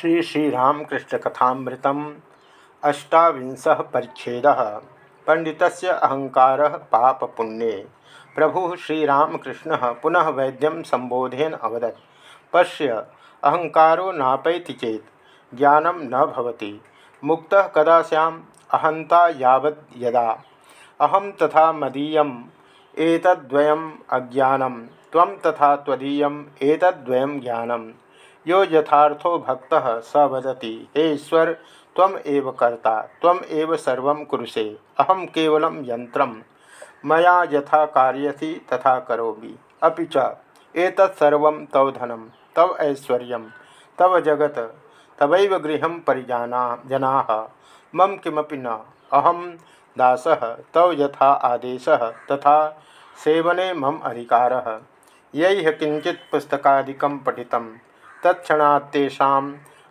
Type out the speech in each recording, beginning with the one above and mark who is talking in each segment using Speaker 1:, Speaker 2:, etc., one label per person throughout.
Speaker 1: श्री श्री रामकृष्ण कथामृतम श्रीरामकृष्णकथामृतम् अष्टाविंशः परिच्छेदः। पण्डितस्य अहङ्कारः पापपुण्ये प्रभुः श्रीरामकृष्णः पुनः वैद्यं संबोधन अवदत्। पश्य, अहंकारो नापैति चेत ज्ञानं न भवति। मुक्तः कदा सैम अहंता यावत् यदा। अहम तथा मदीय एतद्वयम् अज्ञानं त्वं तथा त्वदीयम् एतद्वयं ज्ञानं यो यथार्थो भक्त स वदति, हे ईश्वर तम एव कर्ता तम एव सर्व कुरुषे अहम केवल यंत्र मया यथा कार्यसी तथा करोमि। अभी च एतत्सर्व तव धनम तव ऐश्वर्य, तव जगत, तवैव गृह परिजाना, जना। मम किमपि न अहम दास, तव यथा आदेश, तथा सेवने मम अधिकार। यह किंचित पुस्तकादिकं पठितम्। तत्क्षणात्तेषा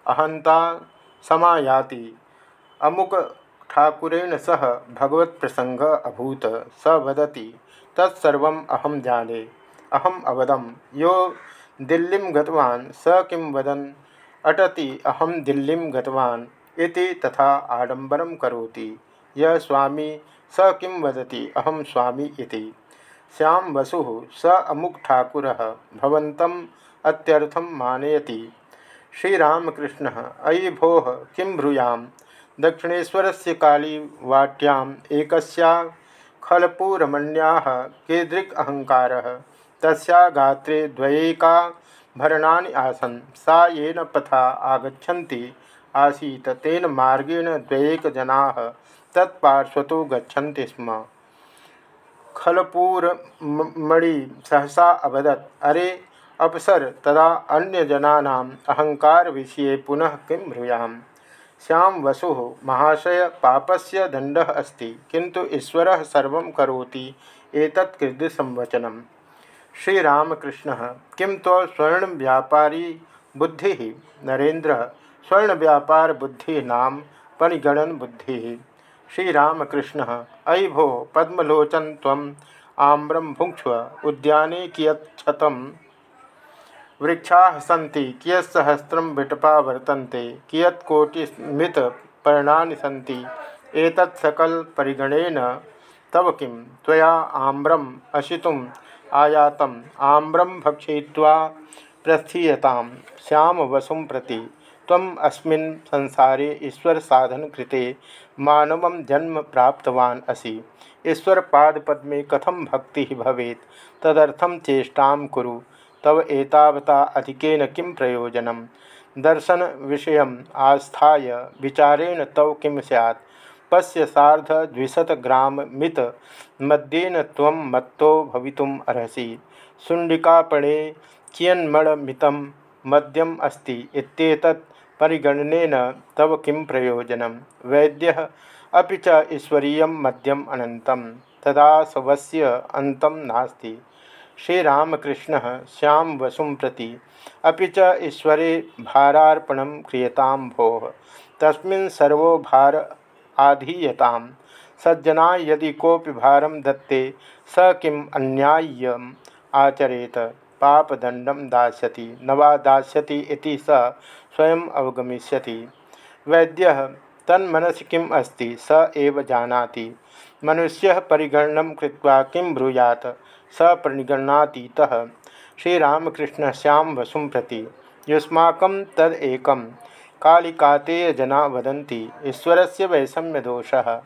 Speaker 1: अहंता समायाति। अमुक ठाकुरेण सह भगवत प्रसंग अभूत स वदति तत्सर्व अहम जाने, अहम अवदम। यो दिल्ली गतवान्, स किं वदन्? अटति अहम दिल्ली गतवान्, इति तथा आडंबरम करोति। यह स्वामी, स किं वदति? अहम स्वामी इति। श्याम वसु, स अमुक ठाकुर भवन्तम् अत्यर्थम मानयति। श्रीरामकृष्ण अयि भो किं ब्रूयां दक्षिणेशर से कालीवाट्याम् एक कीदृक् अहंकार गात्रे द्वयेका आसन्। सा येन पथा आगच्छन्ति आसीत्, तेन मार्गेण द्वयेकजनाः तत्पार्श्वतो गच्छन्ति स्म। खलपूरमणि सहसा अवदत्, अरे अपसर तदा अन्यजनानाम् अहंकार विषय पुनः किं ब्रूयाम श्याम वसु महाशय पापस्य दंड अस्ति किंतु ईश्वर सर्व करोति एतत् कृदसंवचनम श्रीरामकृष्ण, किं तो स्वर्ण व्यापारी बुद्धि? नरेन्द्र स्वर्ण व्यापार बुद्धि नाम परिगणन बुद्धि। श्रीरामकृष्ण अयि भो पद्मलोचन आम्रम भुक्ष्व उद्याने कियत्म वृक्षा सी कियत्सहस्रम विटपा वर्तन्ते कियत्कोटिस्मृतपर्णानि सन्ति एतत्सकलपरिगणेन तव किं? त्वया आम्रम अशितुम् आयातम् आम्रम भक्षयित्वा प्रस्थीयतां श्याम वसुं प्रति। त्वम् अस्मिन् संसारे ईश्वर साधन कृते मानव जन्म प्राप्तवान् असि। ईश्वर पादपद्मे कथम भक्ति भवेत्? तदर्थं चेष्टां कुरु। तव एतावता अधिकेन किं प्रयोजनं? दर्शन विषय आस्थाय, विचारेण तव किं सैत् पश्य मित, मद्येन त्वं मत्तो भवितुम् अर्हसि। शुण्डिकापणे कियन्मणमितं मद्यम् अस्ति, इत्येतत् परिगणनेन तव किं प्रयोजनं? वैद्यः, अपि च ईश्वरीयं मद्यम् अनन्तं तदा स्वस्य अन्तं नास्ति। श्रीरामकृष्ण श्याम वसुं प्रति अभी च ईश्वरे भारार्पण क्रियतां भो। सर्वो भार आधीयता। सज्जना यदि कोपि भारम दत्ते, स किम अन्याय्यम आचरेत। पापदंडम दास्यति, न वा दास्यति स स्वयं अवगमिष्यति। वैद्य, तन्मनसि किम अस्ति, स एव जानाति। मनुष्य परिगणन कृत्वा किं ब्रूयात? स प्रणिगणातीत श्रीरामकृष्ण श्याम वसुं प्रति। युष्माक तदेक। कालिकातेयजना वदन्ति, ईश्वरस्य वैषम्यदोषः।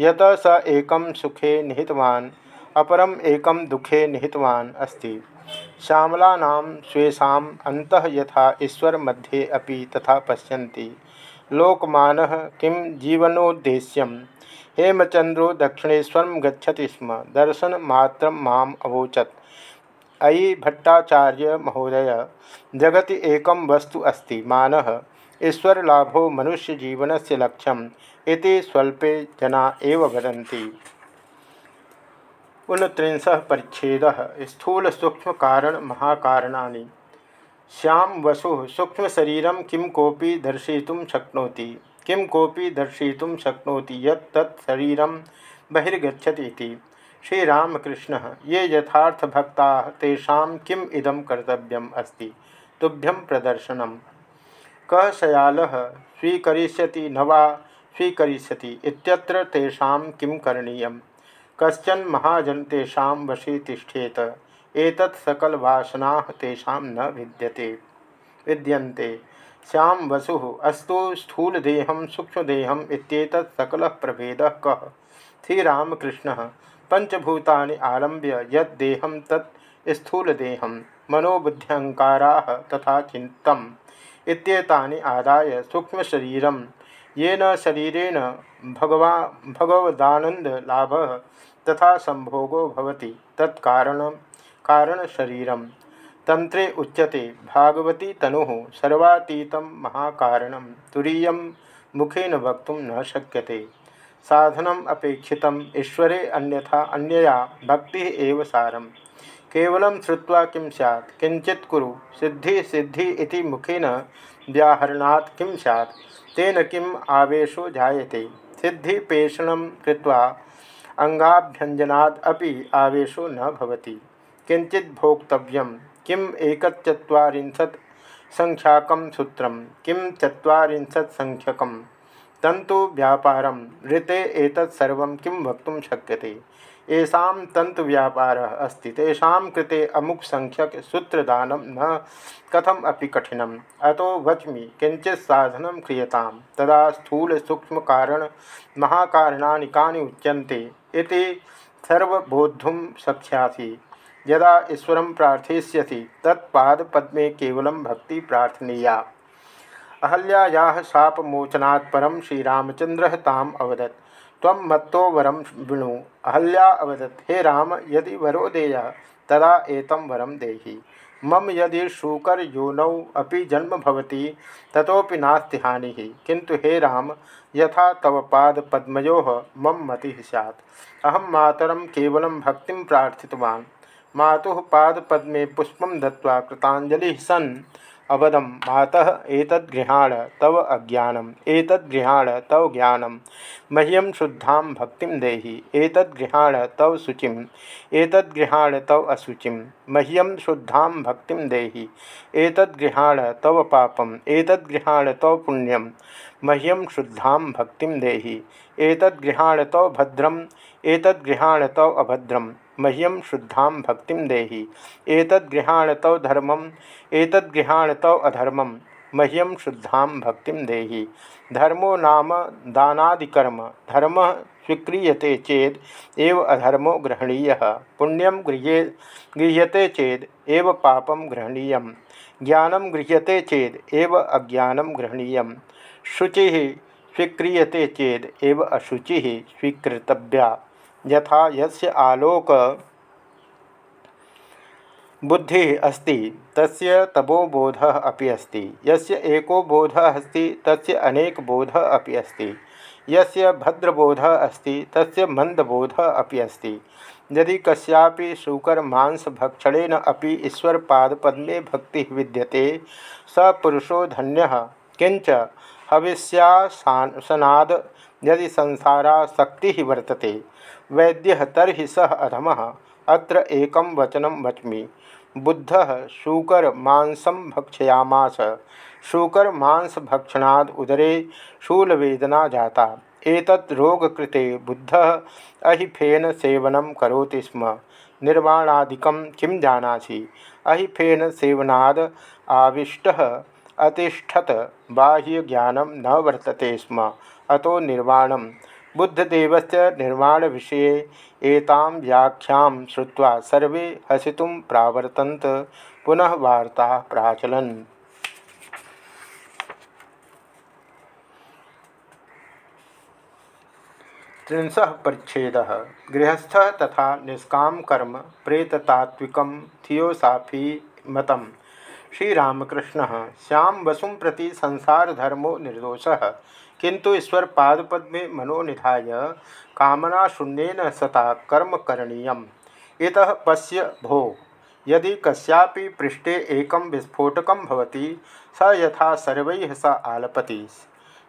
Speaker 1: यत स एक सुखे निहितवान्, अपरम एक दुखे निहितवान् अस्ति। श्यामलानां स्वेषाम् अन्तः यथा ईश्वर मध्ये अपि तथा पश्यन्ति। लोकमानः किं जीवनोद्देश्यं हेमचंद्रो दक्षिणेशर गच्छति स्म। दर्शन मात्र माम अवोचत। अयि भट्टाचार्य महोदय, जगति एक वस्तु अस्ति, मान। ईश्वरलाभो मनुष्य जीवन से लक्ष्यम, इति स्वल्पे जना एव परिच्छेद स्थूल सूक्ष्म कारण महाकारणानि। श्याम वसु सूक्ष्म शरीरम किम कोपी दर्शयितुं शक्नोति? किं कोपी दर्शयितुं शक्नोति शरीरं बहिर्गछति श्रीरामकृष्ण, ये यथार्थ भक्ता तेषां किम इदं कर्तव्यम् अस्ति? तुभ्यं प्रदर्शनम्। कः शयालः, स्वीकरिष्यति न वा स्वीकरिष्यति इत्यत्र तेषां किं कश्चन महाजन तेषां वशी तिष्ठेत। एतत् सकलवासनाः तेषां न विद्यते। विद्यन्ते। श्याम वसु, अस्तु स्थूलदेहं सूक्ष्मदेहम् इत्येतत् सकलः प्रभेदः कः? श्रीरामकृष्णः आलम्ब्य यद्देहं तत् स्थूलदेहं तथा इत्येतानि आदाय सूक्ष्मशरीरं येन शरीरेण भगवा, भगवदानन्दलाभः तथा संभोगो भवति। तत्कारण कारणशरीरं तंत्रे उच्यते, भागवती तनु सर्वातीत महाकारण। तुरीय मुखेन वक्त न शक्यते। साधनम अपेक्षित ईश्वरे अन्यथा अन्यया, भक्ति एव सारम। केवलं श्रुत्वा किं स्यात्? किंचित कुरु। सिद्धि सिद्धि इति मुखेन व्याहरणात् किं स्यात्? तेन किम् आवेशो जायते? सिद्धिपेषणं कृत्वा अंगाभ्यंजनाद अपि आवेशो न भवति। किंचित भोक्तव्यम किम एकचत्वारिंशत् संख्याकं सूत्रं? किं चत्वारिंशत् संख्यकं? तंतु व्यापारम ऋते सर्वं किं वक्तुं शक्यते? येषां तंतु व्यापार अस्ति। कृते अमुक संख्यक सूत्रदान न कथम अपि कठिनम। अतो वच्मि किंचित साधन क्रियतां तदा स्थूल सूक्ष्म कारण महाकारणानि कानि उच्यन्ते यदा ईश्वर प्रार्थयिष्यसि तत्पादपद्मे केवलं भक्ति प्रार्थनीया। अहल्याया शापमोचनात् परं श्रीरामचंद्र ताम अवदत् मत्तो वरम विणु अहल्या अवदत्, हे राम, यदि वरो देय, तदा एतम वरम देहि मम यदि शूकर योनौ अपि जन्म भवति ततोपि नास्ति हानि। किंतु हे राम, यथा तव पाद पद्मयो मम मति सैत् अहम मातरम केवलं भक्ति प्रार्थितवान्। मातुः पादपद्मे पुष्पं दत्वा कृतांजलि सन् अवदम मातः एतद्गृहाण तव अज्ञानम एतद्गृहाण तव ज्ञानम। मह्यम शुद्धां भक्ति देहि एतद्गृहाण तव शुचिम एतद्गृहाण तव अशुचिम मह्यम शुद्धां भक्ति देहि एतद्गृहाण तव पापम एतद्गृहाण तव पुण्यम। मह्यम शुद्धा भक्ति देहि। एतद्गृहाण तव भद्रम एतद्गृहाण अभद्रम। मह्यम शुद्धा भक्ति देहि। एतद्गृहाण तव धर्मम एतद्गृहाण मह्यम शुद्धा भक्ति देहि। धर्मो नाम दानादिकर्म। धर्म स्वीक्रियते चेद अधर्मो ग्रहणीय। पुण्यम गृह्ये, गृह्यते चेद पापम ग्रहणीय ज्ञानम गृह्यते चेद, एव अज्ञानम ग्रहणीय शुचि स्वीक्रियते चेद एव अशुचि स्वीकृतव्या। यथा यस्य आलोक बुद्धि अस्ति, तस्य तपोबोध अपि अस्ति। यस्य एको बोध अस्ति, तस्य अनेक बोध अपि अस्ति। यस्य भद्रबोध अस्ति, तस्य मंदबोध अपि अस्ति। यदि कस्यापि शूकर मांस भक्षणेन अपि ईश्वर पादपद्मे भक्ति विद्यते, स पुरुषो धन्य। किंच हविष्यासनाद यदि संसाराशक्ति वर्तते, वैद्य तरी सह अधम, अत्र एक वचनम वच्मि। बुद्ध, शूकर मांसम भक्षयामास। शूकर मांस भक्षणाद उदरे शूलवेदना जाता। एतत् रोगकृते बुद्ध अहिफेन सेवनं करोति स्म। निर्वाणादिकं किं जानासि? अहिफेन सेवनाद आविष्टः अतिष्ठत बाह्यज्ञानं न वर्तते स्म, अतो निर्वाणं। बुद्धदेव निर्माण विषय एतां व्याख्यां श्रुत्वा सर्वे हसितुं प्रावर्तन्त, पुनः वार्ता प्राचलन। त्रिंश परिच्छेद। गृहस्थ तथा निष्काम कर्म प्रेततात्विक थियोसाफी मत। श्रीरामकृष्ण श्याम वसुम प्रति संसार धर्मो निर्दोषः। किंतु ईश्वर पादपद में मनोनिधाय कामना शून्यन सता कर्म करणीय इत पश्य भो, यदि कस्यापि पृष्ठे एक विस्फोटक स यथा सर्व स आलपति।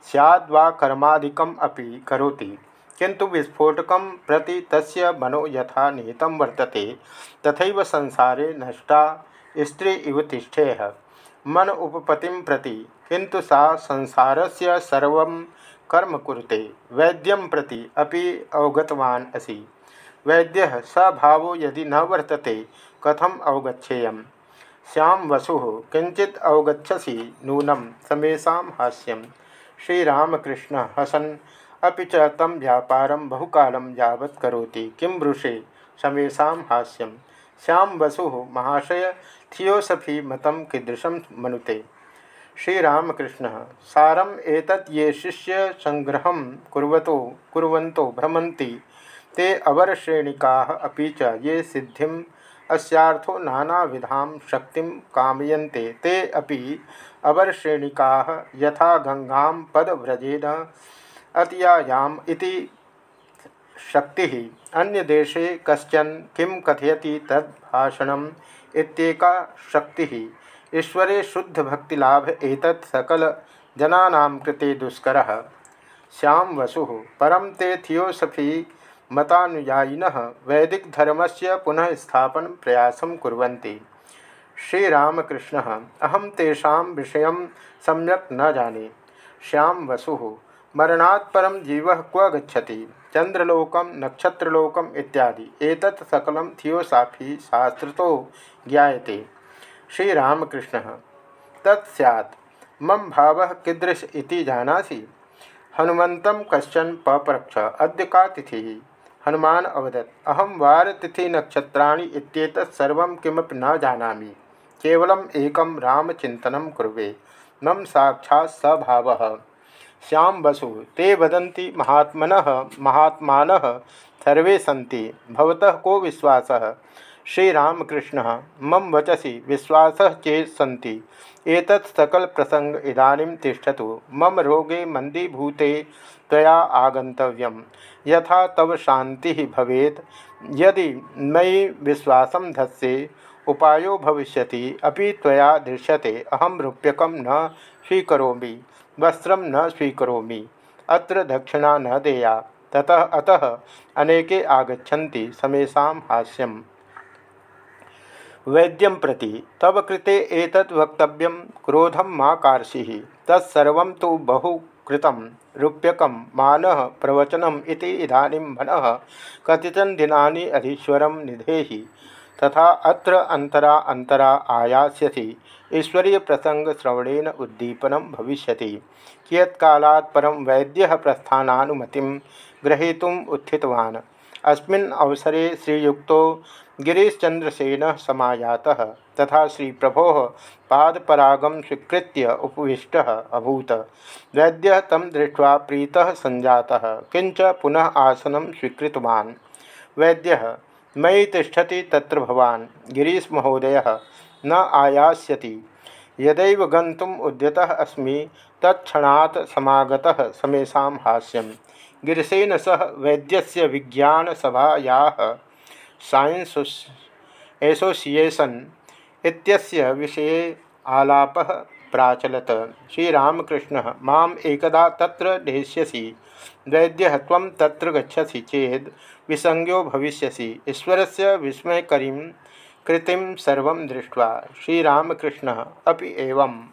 Speaker 1: सैद्वा कर्मादिकम अपि करोति। किंतु विस्फोटक प्रति तस्य मनो यथा निहित वर्तते तथा संसारे नष्टा स्त्री इव तिष्ठेय मन उपपति प्रति किंतु सा संसार से सर्व कर्म कुरुते वैद्यम प्रति अभी अवगतवान असी। वैद्य स भाव यदि न वर्तते, कथम अवगछेय श्याम वसु किंचित अवगछसी नूनम समेशा हास्यम। श्रीरामकृष्ण हसन अभी च तम व्यापार बहुकाल यावत् करोति, किं समेशा हास्यम? श्याम वसु महाशय थियोसफी मत कीदृशं मनुते। श्रीरामकृष्ण, सारम एतत् ये शिष्य संग्रह कुर्वतो, कुर्वन्तो भ्रमन्ति, ते अवरश्रेणिकाः अपि च ये सिद्धिम् अस्यार्थो नानाविधां शक्तिं ते अपि अवरश्रेणिकाः यथा पदव्रजेन अतियायाम इति शक्ति। अन्य देशे कश्चन किम कथयति तद्भाषणम इत्येका शक्ति। ईश्वरे शुद्ध भक्तिलाभ एतत् सकल कृते दुष्कर। श्याम वसु परम ते थियोसफी वैदिक धर्मस्य पुनः स्थापन प्रयास कुर्वन्ति। श्रीरामकृष्ण अहम तेषां विषय सम्यक न जाने। श्याम वसु, मरणात् परम जीव क्व गच्छति? चंद्रलोकम, नक्षत्रलोकम इत्यादि। एतत् सकल थियोसाफी शास्त्र ज्ञाते श्रीरामकृष्ण तत्सैत् मम भाव कीदृश जानासि? हनुमत कशन पपरक्ष, अद्य का तिथि? हनुमान अवदत् अहम वारतिथि नक्षत्राणि इत्येतत् सर्वं किमपि न जानामि। केवलम् एकं रामचिन्तनं मम साक्षात् सभावः। श्याम बसु, ते वदन्ति महात्मन महात्मा सर्वे सी को विश्वास? श्रीरामकृष्ण, मम वचसी, विश्वास चेत सी एक सकल प्रसंग इदानीं तिष्ठतु। मम रोगे मंदीभूते तया आगंतव्यम यथा तव शांति भवेत्। यदि मयि विश्वास धत्से, उपायो भविष्यति। अभी त्वया दृश्यते। अहम रूप्यकम न स्वीकरोमि। वस्त्र न स्वीकरोमि। अत्र दक्षिणा न देया। ततः अतः अनेके आगछति समेशा हास्यम। वैद्यम प्रति तव कृते एतत् वक्तव्यं क्रोधम मा कार्षि। तत्सर्व तो बहु कृतं रूप्यकं मानः प्रवचनम् इति इदानीं मनः कतिचन दिनानि अधीश्वरं निधेहि। तथा अत्र अंतरा अंतरा आयास्यति ईश्वरीय प्रसंग श्रवणेन उद्दीपन भविष्य कियत्कालात् परं वैद्यः प्रस्थानानुमतिं ग्रहीतुम् उत्थितवान्। अस्मिन् अवसरे श्रीयुक्तो गिरीशचंद्रसेन समायातः तथा श्री प्रभो पादपरागम स्वीकृत उपविष्ट अभूत। वैद्य तम दृष्ट्वा प्रीतः किंच पुनः आसनं स्वीकृतवान्। वैद्यः मयि तिष्ठति तत्र भवान्। गिरीशमहोदयः न आयास्यति। यदैव गन्तुम् उद्यतः अस्मि, तत्क्षणात् समागतः समेषां हास्यं गिरिशेन सह वैद्यस्य विज्ञानसभायाः साइंस एसोसिएशन इत्यस्य विषये आलापः प्राचलत। श्रीरामकृष्ण, माम त्र नेष्यसि वैद्य तम गसी चेद विसंगो भविष्य ईश्वर से विस्मयकृति सर्व श्रीरामकृष्ण अभी एवं